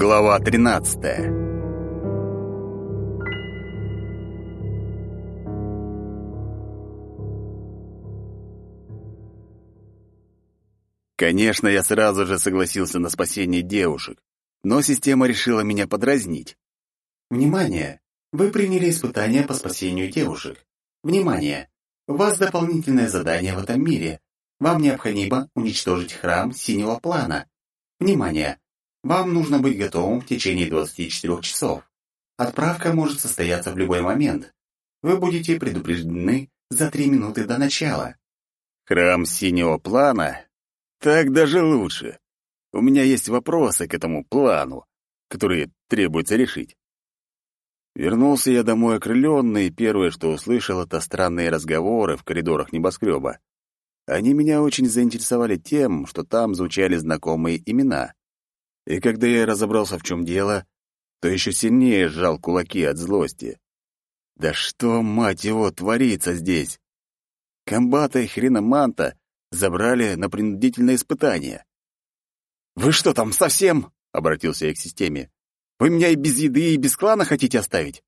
Глава 13. Конечно, я сразу же согласился на спасение девушек, но система решила меня подразнить. Внимание! Вы приняли испытание по спасению девушек. Внимание! У вас дополнительное задание в этом мире. Вам необходимо уничтожить храм синего плана. Внимание! Вам нужно быть готовым в течение 24 часов. Отправка может состояться в любой момент. Вы будете предупреждены за три минуты до начала. Храм синего плана? Так даже лучше. У меня есть вопросы к этому плану, которые требуется решить. Вернулся я домой окрыленный, и первое, что услышал, это странные разговоры в коридорах небоскреба. Они меня очень заинтересовали тем, что там звучали знакомые имена. И когда я разобрался, в чем дело, то еще сильнее сжал кулаки от злости. Да что, мать его, творится здесь? Комбата и хреноманта забрали на принудительное испытание. «Вы что там, совсем?» — обратился я к системе. «Вы меня и без еды, и без клана хотите оставить?»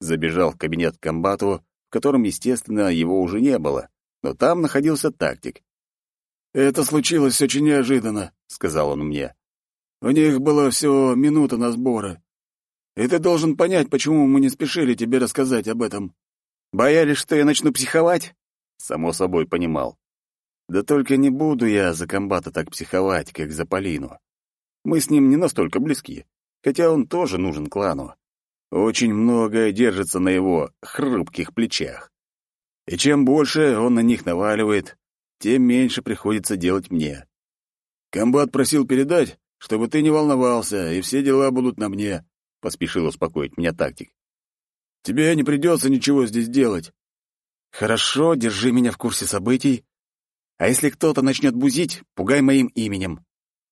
Забежал в кабинет к комбату, в котором, естественно, его уже не было, но там находился тактик. «Это случилось очень неожиданно», — сказал он мне. У них было всего минута на сборы. И ты должен понять, почему мы не спешили тебе рассказать об этом. Боялись, что я начну психовать? Само собой понимал. Да только не буду я за комбата так психовать, как за Полину. Мы с ним не настолько близки, хотя он тоже нужен клану. Очень многое держится на его хрупких плечах. И чем больше он на них наваливает, тем меньше приходится делать мне. Комбат просил передать, чтобы ты не волновался, и все дела будут на мне», — поспешил успокоить меня тактик. «Тебе не придется ничего здесь делать». «Хорошо, держи меня в курсе событий. А если кто-то начнет бузить, пугай моим именем».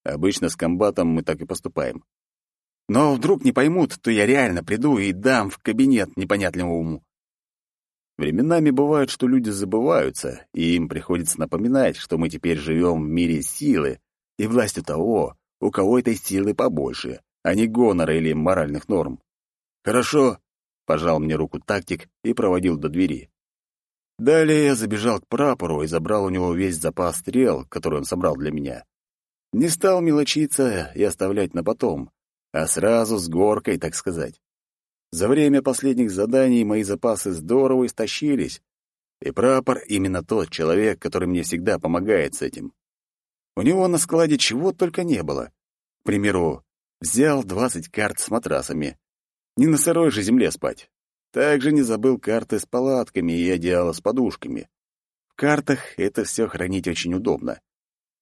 Обычно с комбатом мы так и поступаем. Но вдруг не поймут, то я реально приду и дам в кабинет непонятливому. Временами бывает, что люди забываются, и им приходится напоминать, что мы теперь живем в мире силы и властью того, у кого этой силы побольше, а не гонора или моральных норм. «Хорошо», — пожал мне руку тактик и проводил до двери. Далее я забежал к прапору и забрал у него весь запас стрел, который он собрал для меня. Не стал мелочиться и оставлять на потом, а сразу с горкой, так сказать. За время последних заданий мои запасы здорово истощились, и прапор именно тот человек, который мне всегда помогает с этим. У него на складе чего только не было. К примеру, взял 20 карт с матрасами. Не на сырой же земле спать. Также не забыл карты с палатками и одеяло с подушками. В картах это все хранить очень удобно.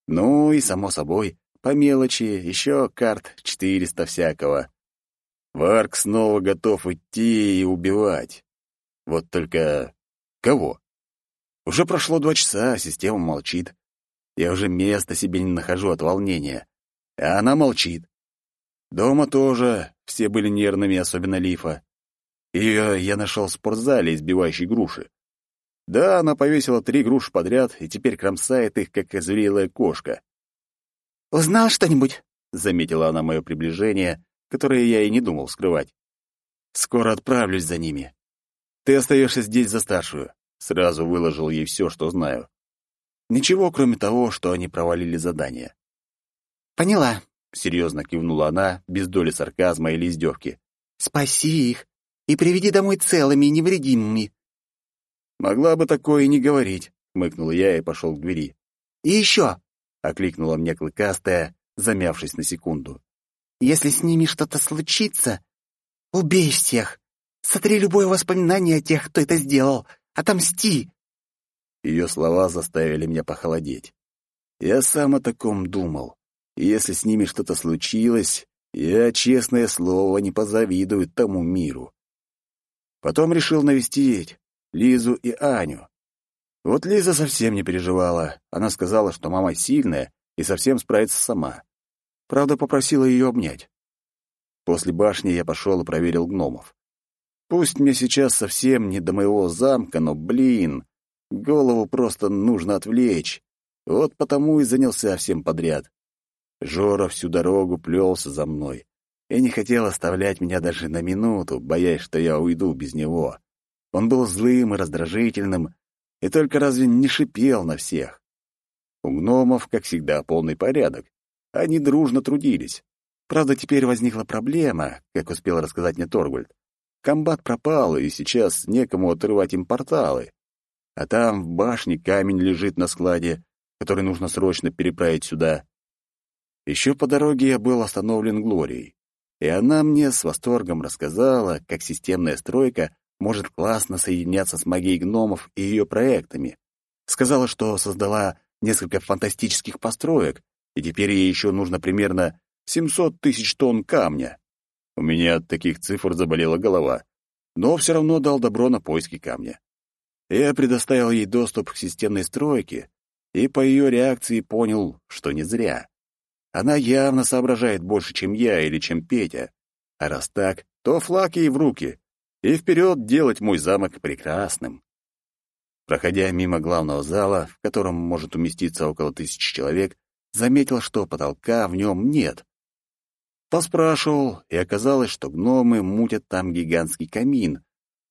Ну и, само собой, по мелочи, еще карт 400 всякого. Варк снова готов идти и убивать. Вот только... кого? Уже прошло два часа, а система молчит. Я уже места себе не нахожу от волнения. А она молчит. Дома тоже все были нервными, особенно Лифа. Ее я нашел в спортзале, избивающей груши. Да, она повесила три груши подряд и теперь кромсает их, как озверелая кошка. «Узнал что-нибудь?» — заметила она мое приближение, которое я и не думал скрывать. «Скоро отправлюсь за ними. Ты остаешься здесь за старшую». Сразу выложил ей все, что знаю. Ничего, кроме того, что они провалили задание. «Поняла», — серьезно кивнула она, без доли сарказма или издевки. «Спаси их и приведи домой целыми и невредимыми». «Могла бы такое и не говорить», — хмыкнул я и пошел к двери. «И еще», — окликнула мне клыкастая, замявшись на секунду. «Если с ними что-то случится, убей всех. Сотри любое воспоминание о тех, кто это сделал. Отомсти. Ее слова заставили меня похолодеть. Я сам о таком думал. Если с ними что-то случилось, я, честное слово, не позавидую тому миру. Потом решил навестить Лизу и Аню. Вот Лиза совсем не переживала. Она сказала, что мама сильная и совсем справится сама. Правда, попросила ее обнять. После башни я пошел и проверил гномов. Пусть мне сейчас совсем не до моего замка, но, блин, Голову просто нужно отвлечь. Вот потому и занялся всем подряд. Жора всю дорогу плелся за мной. и не хотел оставлять меня даже на минуту, боясь, что я уйду без него. Он был злым и раздражительным, и только разве не шипел на всех. У гномов, как всегда, полный порядок. Они дружно трудились. Правда, теперь возникла проблема, как успел рассказать мне Торгульд. Комбат пропал, и сейчас некому отрывать им порталы. А там в башне камень лежит на складе, который нужно срочно переправить сюда. Еще по дороге я был остановлен Глорией, и она мне с восторгом рассказала, как системная стройка может классно соединяться с магией гномов и ее проектами. Сказала, что создала несколько фантастических построек, и теперь ей еще нужно примерно 700 тысяч тонн камня. У меня от таких цифр заболела голова, но все равно дал добро на поиски камня. Я предоставил ей доступ к системной стройке, и по ее реакции понял, что не зря. Она явно соображает больше, чем я или чем Петя. А раз так, то флаг ей в руки, и вперед делать мой замок прекрасным. Проходя мимо главного зала, в котором может уместиться около тысячи человек, заметил, что потолка в нем нет. Поспрашивал, и оказалось, что гномы мутят там гигантский камин,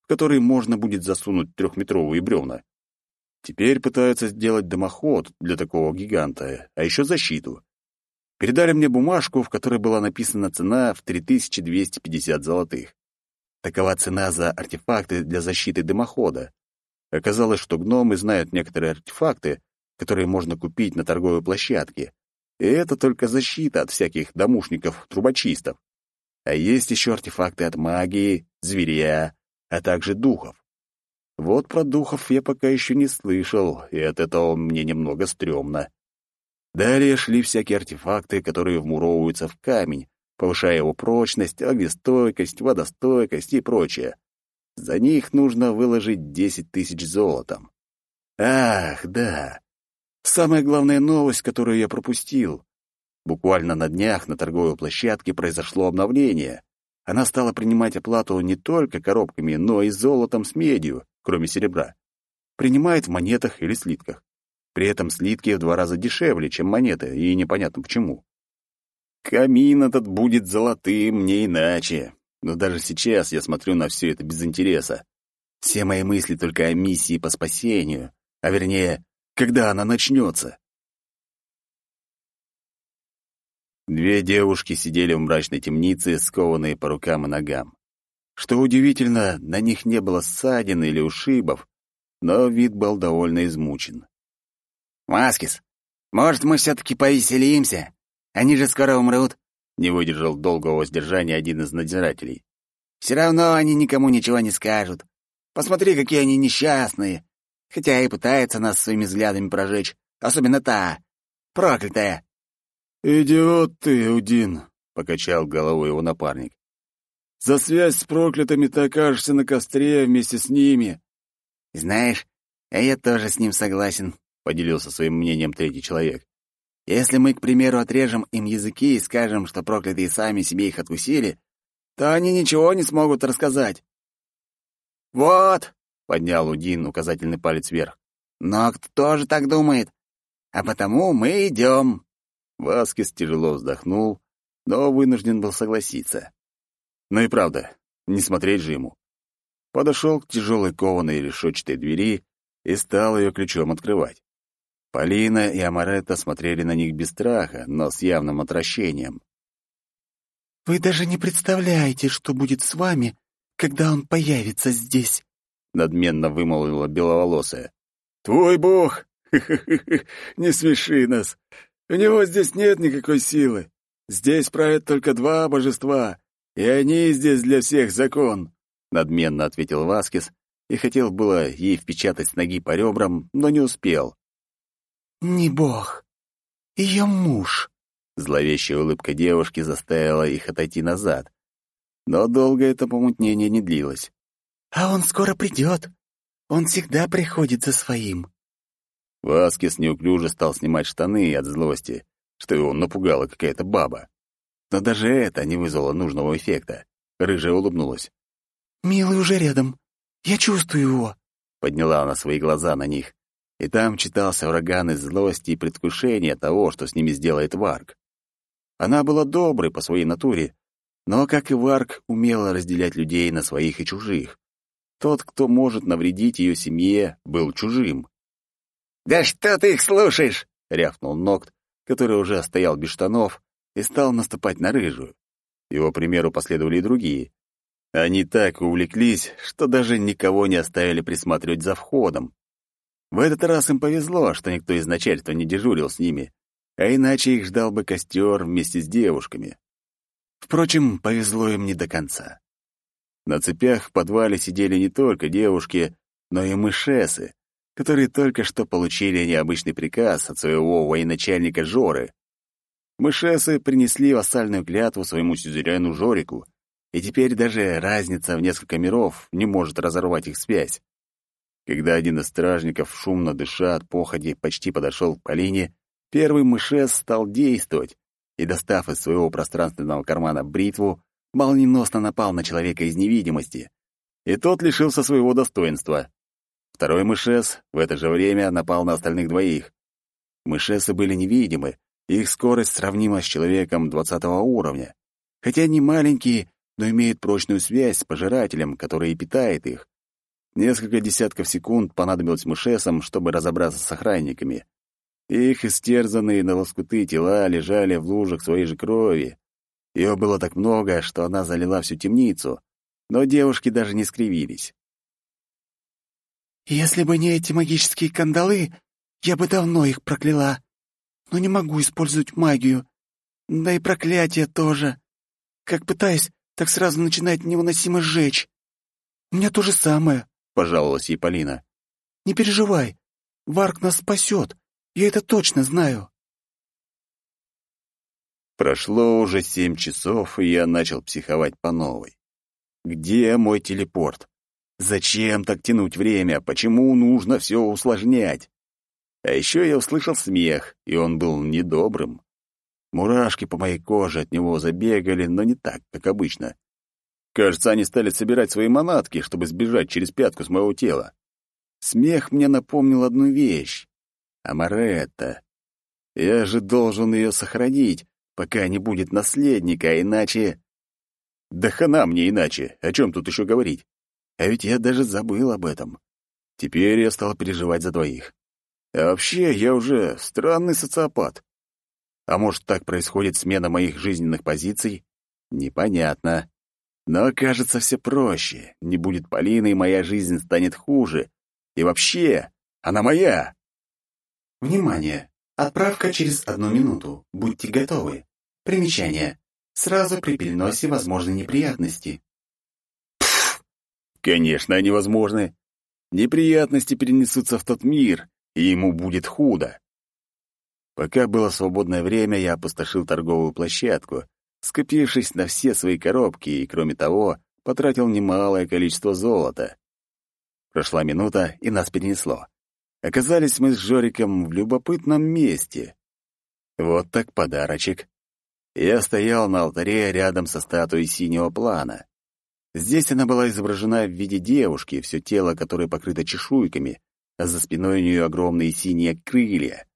в который можно будет засунуть трехметровые бревна. Теперь пытаются сделать дымоход для такого гиганта, а еще защиту. Передали мне бумажку, в которой была написана цена в 3250 золотых. Такова цена за артефакты для защиты дымохода. Оказалось, что гномы знают некоторые артефакты, которые можно купить на торговой площадке. И это только защита от всяких домушников-трубочистов. А есть еще артефакты от магии, зверя, а также духов. Вот про духов я пока еще не слышал, и от этого мне немного стрёмно. Далее шли всякие артефакты, которые вмуровываются в камень, повышая его прочность, огнестойкость, водостойкость и прочее. За них нужно выложить десять тысяч золотом. Ах, да. Самая главная новость, которую я пропустил. Буквально на днях на торговой площадке произошло обновление. Она стала принимать оплату не только коробками, но и золотом с медью, кроме серебра. Принимает в монетах или слитках. При этом слитки в два раза дешевле, чем монеты, и непонятно почему. Камин этот будет золотым, не иначе. Но даже сейчас я смотрю на все это без интереса. Все мои мысли только о миссии по спасению, а вернее, когда она начнется. Две девушки сидели в мрачной темнице, скованные по рукам и ногам. Что удивительно, на них не было ссадин или ушибов, но вид был довольно измучен. «Маскис, может, мы все-таки повеселимся? Они же скоро умрут», — не выдержал долгого воздержания один из надзирателей. «Все равно они никому ничего не скажут. Посмотри, какие они несчастные. Хотя и пытаются нас своими взглядами прожечь, особенно та, проклятая». «Идиот ты, Удин», — покачал головой его напарник. «За связь с проклятыми ты окажешься на костре вместе с ними». «Знаешь, а я тоже с ним согласен», — поделился своим мнением третий человек. Если мы, к примеру, отрежем им языки и скажем, что проклятые сами себе их откусили, то они ничего не смогут рассказать. «Вот!» — поднял Удин указательный палец вверх. «Но кто же так думает? А потому мы идем!» Васкис тяжело вздохнул, но вынужден был согласиться. Ну и правда, не смотреть же ему. Подошел к тяжелой кованой решетчатой двери и стал ее ключом открывать. Полина и Амаретта смотрели на них без страха, но с явным отвращением. «Вы даже не представляете, что будет с вами, когда он появится здесь», — надменно вымолвила беловолосая. «Твой бог! Не смеши нас! У него здесь нет никакой силы. Здесь правят только два божества, и они здесь для всех закон», — надменно ответил Васкис и хотел было ей впечатать с ноги по ребрам, но не успел. «Не бог. Ее муж». Зловещая улыбка девушки заставила их отойти назад. Но долго это помутнение не длилось. «А он скоро придет. Он всегда приходит за своим». Васкис неуклюже стал снимать штаны от злости, что его напугала какая-то баба. Но даже это не вызвало нужного эффекта. Рыжая улыбнулась. «Милый уже рядом. Я чувствую его», — подняла она свои глаза на них и там читался ураган из злости и предвкушения того, что с ними сделает Варк. Она была доброй по своей натуре, но, как и Варк, умела разделять людей на своих и чужих. Тот, кто может навредить ее семье, был чужим. «Да что ты их слушаешь?» — рявкнул Нокт, который уже стоял без штанов и стал наступать на рыжую. Его примеру последовали и другие. Они так увлеклись, что даже никого не оставили присматривать за входом. В этот раз им повезло, что никто из начальства не дежурил с ними, а иначе их ждал бы костер вместе с девушками. Впрочем, повезло им не до конца. На цепях в подвале сидели не только девушки, но и мышесы, которые только что получили необычный приказ от своего военачальника Жоры. Мышесы принесли вассальную клятву своему сюзерену Жорику, и теперь даже разница в несколько миров не может разорвать их связь. Когда один из стражников, шумно дыша от походи, почти подошел к Полине, первый мышес стал действовать и, достав из своего пространственного кармана бритву, молниеносно напал на человека из невидимости, и тот лишился своего достоинства. Второй мышес в это же время напал на остальных двоих. Мышесы были невидимы, их скорость сравнима с человеком двадцатого уровня. Хотя они маленькие, но имеют прочную связь с пожирателем, который и питает их. Несколько десятков секунд понадобилось мышесам, чтобы разобраться с охранниками. Их истерзанные на лоскуты тела лежали в лужах своей же крови. Ее было так много, что она залила всю темницу, но девушки даже не скривились. «Если бы не эти магические кандалы, я бы давно их прокляла. Но не могу использовать магию. Да и проклятие тоже. Как пытаюсь, так сразу начинает невыносимо сжечь. У меня то же самое», — пожаловалась ей Полина. «Не переживай, Варк нас спасет, я это точно знаю». Прошло уже семь часов, и я начал психовать по новой. Где мой телепорт? Зачем так тянуть время? Почему нужно все усложнять? А еще я услышал смех, и он был недобрым. Мурашки по моей коже от него забегали, но не так, как обычно. Кажется, они стали собирать свои манатки, чтобы сбежать через пятку с моего тела. Смех мне напомнил одну вещь. Амаретта. Я же должен ее сохранить, пока не будет наследника, иначе... Да хана мне иначе, о чем тут еще говорить? А ведь я даже забыл об этом. Теперь я стал переживать за двоих. А вообще, я уже странный социопат. А может, так происходит смена моих жизненных позиций? Непонятно. Но, кажется, все проще. Не будет Полины, моя жизнь станет хуже. И вообще, она моя. Внимание! Отправка через одну минуту. Будьте готовы. Примечание. Сразу при переносе возможны неприятности. Конечно, они возможны. Неприятности перенесутся в тот мир, и ему будет худо. Пока было свободное время, я опустошил торговую площадку, скопившись на все свои коробки, и, кроме того, потратил немалое количество золота. Прошла минута, и нас перенесло. Оказались мы с Жориком в любопытном месте. Вот так подарочек. Я стоял на алтаре рядом со статуей синего плана. Здесь она была изображена в виде девушки, все тело которой покрыто чешуйками, а за спиной у нее огромные синие крылья.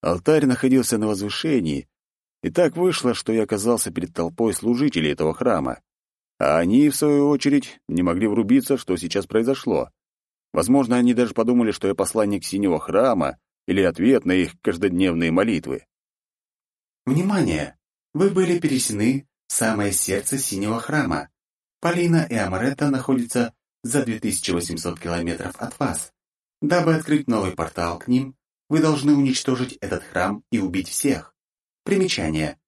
Алтарь находился на возвышении, и так вышло, что я оказался перед толпой служителей этого храма. А они, в свою очередь, не могли врубиться, что сейчас произошло. Возможно, они даже подумали, что я посланник синего храма или ответ на их каждодневные молитвы. Внимание! Вы были пересены в самое сердце синего храма. Полина и Амаретта находятся за 2800 километров от вас. Дабы открыть новый портал к ним, вы должны уничтожить этот храм и убить всех. Примечание.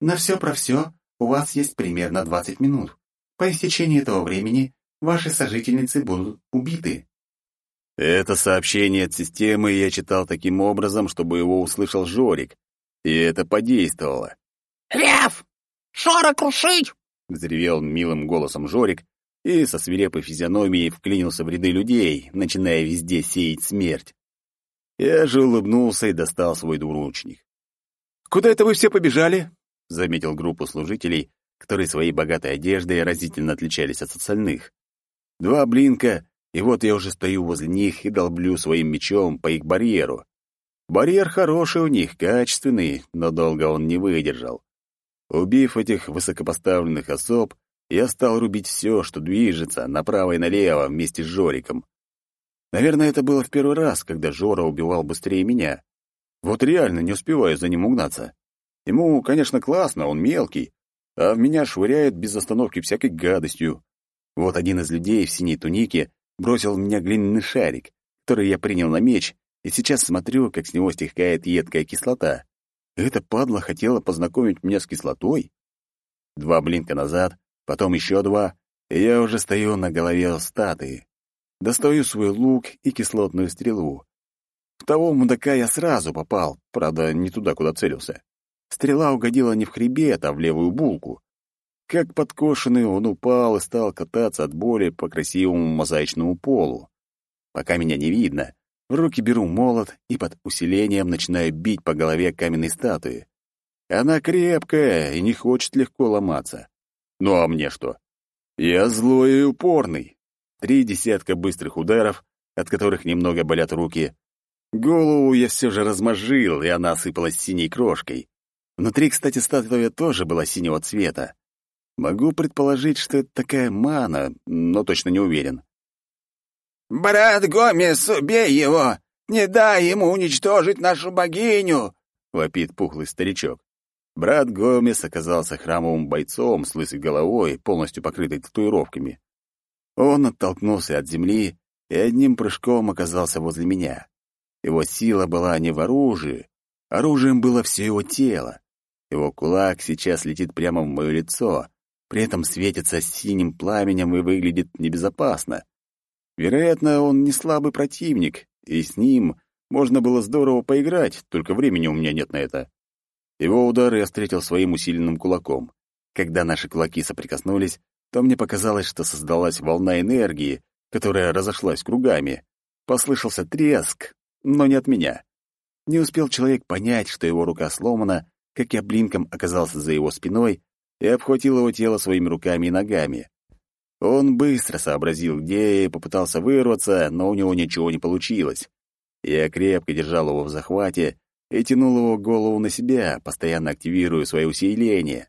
На все про все у вас есть примерно 20 минут. По истечении этого времени ваши сожительницы будут убиты. Это сообщение от системы я читал таким образом, чтобы его услышал Жорик, и это подействовало. «Лев! Шора крушить!» — взревел милым голосом Жорик и со свирепой физиономией вклинился в ряды людей, начиная везде сеять смерть. Я же улыбнулся и достал свой двуручник. «Куда это вы все побежали?» — заметил группу служителей, которые своей богатой одеждой разительно отличались от остальных. Два блинка и вот я уже стою возле них и долблю своим мечом по их барьеру. Барьер хороший у них, качественный, но долго он не выдержал. Убив этих высокопоставленных особ, я стал рубить все, что движется, направо и налево, вместе с Жориком. Наверное, это было в первый раз, когда Жора убивал быстрее меня. Вот реально не успеваю за ним угнаться. Ему, конечно, классно, он мелкий, а в меня швыряет без остановки всякой гадостью. Вот один из людей в синей тунике бросил в меня глиняный шарик, который я принял на меч, и сейчас смотрю, как с него стекает едкая кислота. Эта падла хотела познакомить меня с кислотой? Два блинка назад, потом еще два, и я уже стою на голове статуи. Достаю свой лук и кислотную стрелу. В того мудака я сразу попал, правда, не туда, куда целился. Стрела угодила не в хребет, а в левую булку. Как подкошенный, он упал и стал кататься от боли по красивому мозаичному полу. Пока меня не видно, в руки беру молот и под усилением начинаю бить по голове каменной статуи. Она крепкая и не хочет легко ломаться. Ну а мне что? Я злой и упорный. Три десятка быстрых ударов, от которых немного болят руки. Голову я все же размозжил, и она осыпалась синей крошкой. Внутри, кстати, статуя тоже была синего цвета. Могу предположить, что это такая мана, но точно не уверен. «Брат Гомес, убей его! Не дай ему уничтожить нашу богиню!» — вопит пухлый старичок. Брат Гомес оказался храмовым бойцом с лысой головой, полностью покрытой татуировками. Он оттолкнулся от земли и одним прыжком оказался возле меня. Его сила была не в оружии, оружием было все его тело. Его кулак сейчас летит прямо в мое лицо, при этом светится синим пламенем и выглядит небезопасно. Вероятно, он не слабый противник, и с ним можно было здорово поиграть, только времени у меня нет на это. Его удар я встретил своим усиленным кулаком. Когда наши кулаки соприкоснулись, то мне показалось, что создалась волна энергии, которая разошлась кругами. Послышался треск, но не от меня. Не успел человек понять, что его рука сломана, как я блинком оказался за его спиной и обхватил его тело своими руками и ногами. Он быстро сообразил, где и попытался вырваться, но у него ничего не получилось. Я крепко держал его в захвате и тянул его голову на себя, постоянно активируя свои усиления.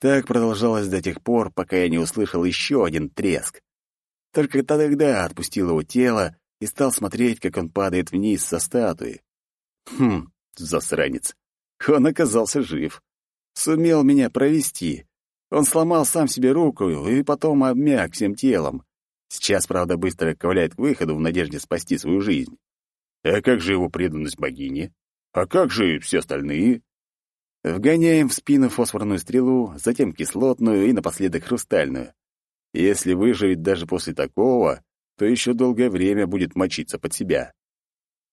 Так продолжалось до тех пор, пока я не услышал еще один треск. Только тогда отпустил его тело и стал смотреть, как он падает вниз со статуи. Хм, засранец. Он оказался жив. Сумел меня провести. Он сломал сам себе руку и потом обмяк всем телом. Сейчас, правда, быстро ковыляет к выходу в надежде спасти свою жизнь. А как же его преданность богине? А как же все остальные? Вгоняем в спину фосфорную стрелу, затем кислотную и напоследок хрустальную. Если выживет даже после такого, то еще долгое время будет мочиться под себя.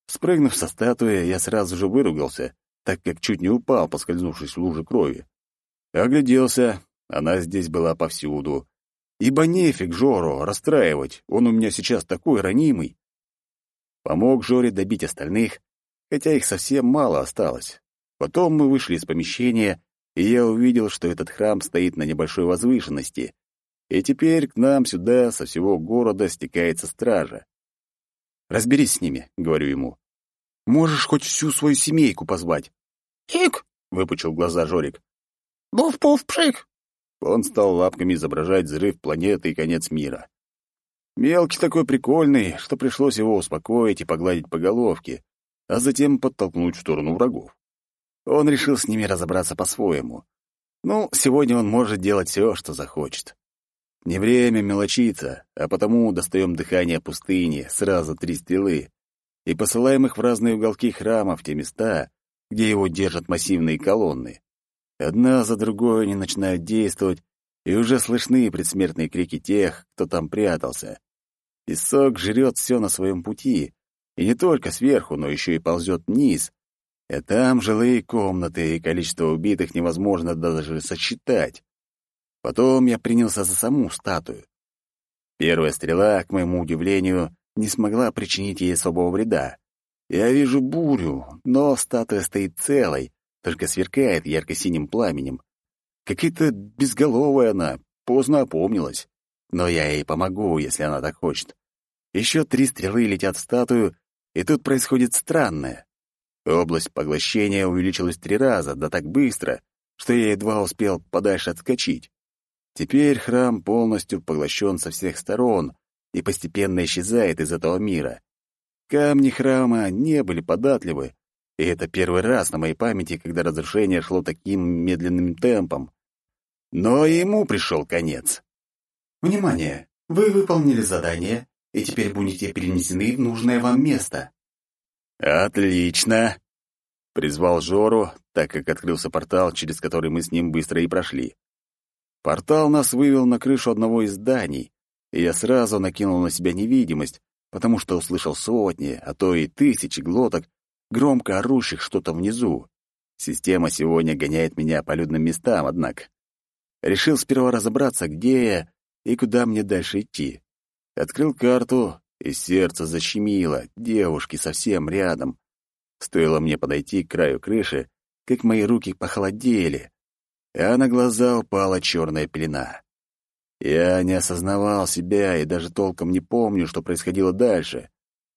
Спрыгнув со статуи, я сразу же выругался, так как чуть не упал, поскользнувшись в луже крови. Огляделся, она здесь была повсюду. Ибо нефиг Жору расстраивать, он у меня сейчас такой ранимый. Помог Жоре добить остальных, хотя их совсем мало осталось. Потом мы вышли из помещения, и я увидел, что этот храм стоит на небольшой возвышенности, и теперь к нам сюда со всего города стекается стража. «Разберись с ними», — говорю ему. «Можешь хоть всю свою семейку позвать». «Ик!» — выпучил глаза Жорик. «Буф-пуф-пшик!» Он стал лапками изображать взрыв планеты и конец мира. Мелкий такой прикольный, что пришлось его успокоить и погладить по головке, а затем подтолкнуть в сторону врагов. Он решил с ними разобраться по-своему. Ну, сегодня он может делать все, что захочет. Не время мелочиться, а потому достаем дыхание пустыни, сразу три стрелы, и посылаем их в разные уголки храма, в те места, где его держат массивные колонны. Одна за другой они начинают действовать, и уже слышны предсмертные крики тех, кто там прятался. Песок жрет все на своем пути, и не только сверху, но еще и ползет вниз. И там жилые комнаты, и количество убитых невозможно даже сосчитать. Потом я принялся за саму статую. Первая стрела, к моему удивлению, не смогла причинить ей особого вреда. Я вижу бурю, но статуя стоит целой, только сверкает ярко-синим пламенем. Какая-то безголовая она, поздно опомнилась. Но я ей помогу, если она так хочет. Еще три стрелы летят в статую, и тут происходит странное. Область поглощения увеличилась три раза, да так быстро, что я едва успел подальше отскочить. Теперь храм полностью поглощен со всех сторон и постепенно исчезает из этого мира. Камни храма не были податливы, и это первый раз на моей памяти, когда разрушение шло таким медленным темпом. Но ему пришел конец. Внимание! Вы выполнили задание, и теперь будете перенесены в нужное вам место. Отлично! Призвал Жору, так как открылся портал, через который мы с ним быстро и прошли. Портал нас вывел на крышу одного из зданий, и я сразу накинул на себя невидимость, потому что услышал сотни, а то и тысячи глоток, громко орущих что-то внизу. Система сегодня гоняет меня по людным местам, однако. Решил сперва разобраться, где я и куда мне дальше идти. Открыл карту, и сердце защемило, девушки совсем рядом. Стоило мне подойти к краю крыши, как мои руки похолодели, а на глаза упала черная пелена. Я не осознавал себя и даже толком не помню, что происходило дальше.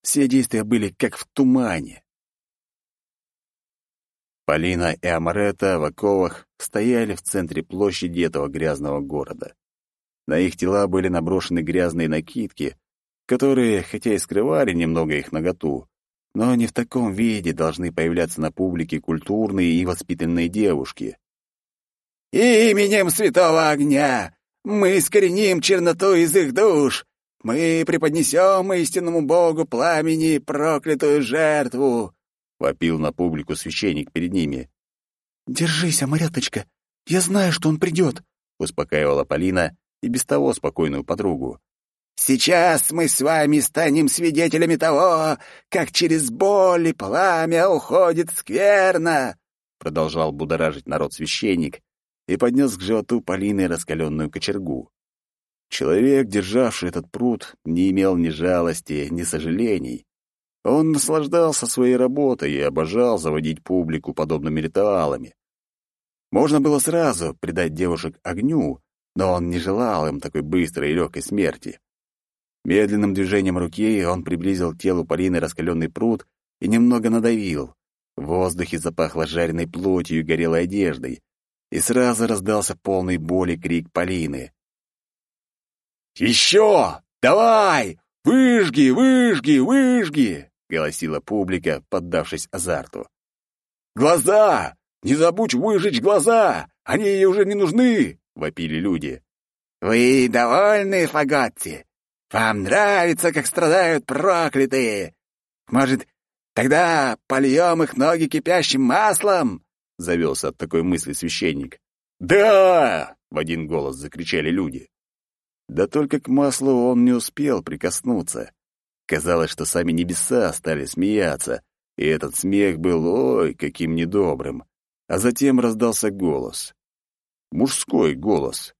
Все действия были как в тумане. Полина и Амарета в оковах стояли в центре площади этого грязного города. На их тела были наброшены грязные накидки, которые, хотя и скрывали немного их наготу, но не в таком виде должны появляться на публике культурные и воспитанные девушки. «Именем святого огня мы искореним черноту из их душ! Мы преподнесем истинному Богу пламени проклятую жертву!» — вопил на публику священник перед ними. «Держись, Амаряточка, я знаю, что он придет», — успокаивала Полина и без того спокойную подругу. «Сейчас мы с вами станем свидетелями того, как через боль и пламя уходит скверно», — продолжал будоражить народ священник и поднес к животу Полины раскаленную кочергу. Человек, державший этот пруд, не имел ни жалости, ни сожалений. Он наслаждался своей работой и обожал заводить публику подобными ритуалами. Можно было сразу предать девушек огню, но он не желал им такой быстрой и легкой смерти. Медленным движением руки он приблизил к телу Полины раскаленный пруд и немного надавил. В воздухе запахло жареной плотью и горелой одеждой, и сразу раздался полный боли крик Полины. «Еще! Давай! Выжги, выжги, выжги!» — голосила публика, поддавшись азарту. «Глаза! Не забудь выжечь глаза! Они ей уже не нужны!» — вопили люди. «Вы довольны, Фаготти? Вам нравится, как страдают проклятые? Может, тогда польем их ноги кипящим маслом?» — завелся от такой мысли священник. «Да!» — в один голос закричали люди. Да только к маслу он не успел прикоснуться. Казалось, что сами небеса стали смеяться, и этот смех был ой, каким недобрым. А затем раздался голос. Мужской голос.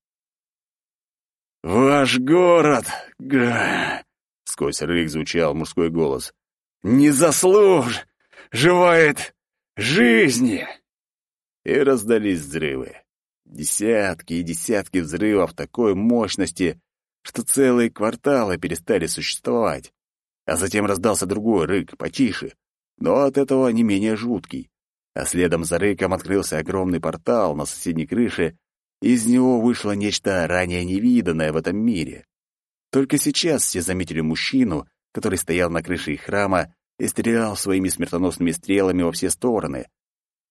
«Ваш город!» Га Сквозь рык звучал мужской голос. «Не заслуживает жизни!» И раздались взрывы. Десятки и десятки взрывов такой мощности, что целые кварталы перестали существовать. А затем раздался другой рык, потише, но от этого не менее жуткий. А следом за рыком открылся огромный портал на соседней крыше, и из него вышло нечто ранее невиданное в этом мире. Только сейчас все заметили мужчину, который стоял на крыше их храма и стрелял своими смертоносными стрелами во все стороны.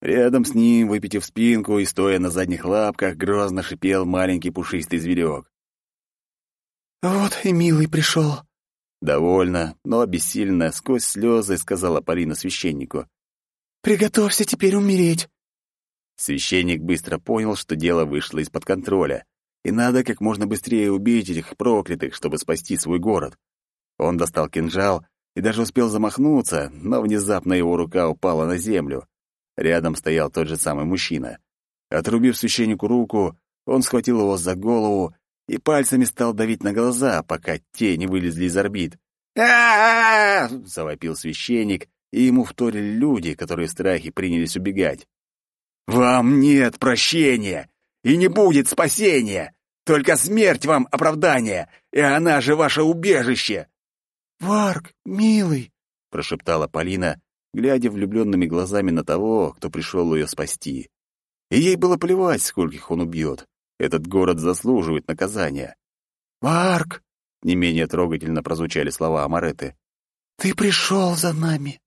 Рядом с ним, выпитив спинку и стоя на задних лапках, грозно шипел маленький пушистый зверек. «Вот и милый пришел», Довольно, но бессильно, сквозь слезы сказала Полина священнику. «Приготовься теперь умереть». Священник быстро понял, что дело вышло из-под контроля, и надо как можно быстрее убить этих проклятых, чтобы спасти свой город. Он достал кинжал и даже успел замахнуться, но внезапно его рука упала на землю. Рядом стоял тот же самый мужчина. Отрубив священнику руку, он схватил его за голову и пальцами стал давить на глаза, пока те не вылезли из орбит. а завопил священник, и ему вторили люди, которые в страхе принялись убегать. «Вам нет прощения, и не будет спасения! Только смерть вам оправдание, и она же ваше убежище!» «Варк, милый!» — прошептала Полина, глядя влюбленными глазами на того, кто пришел ее спасти. И ей было плевать, скольких он убьет. Этот город заслуживает наказания. «Варк!» — не менее трогательно прозвучали слова Амареты. «Ты пришел за нами!»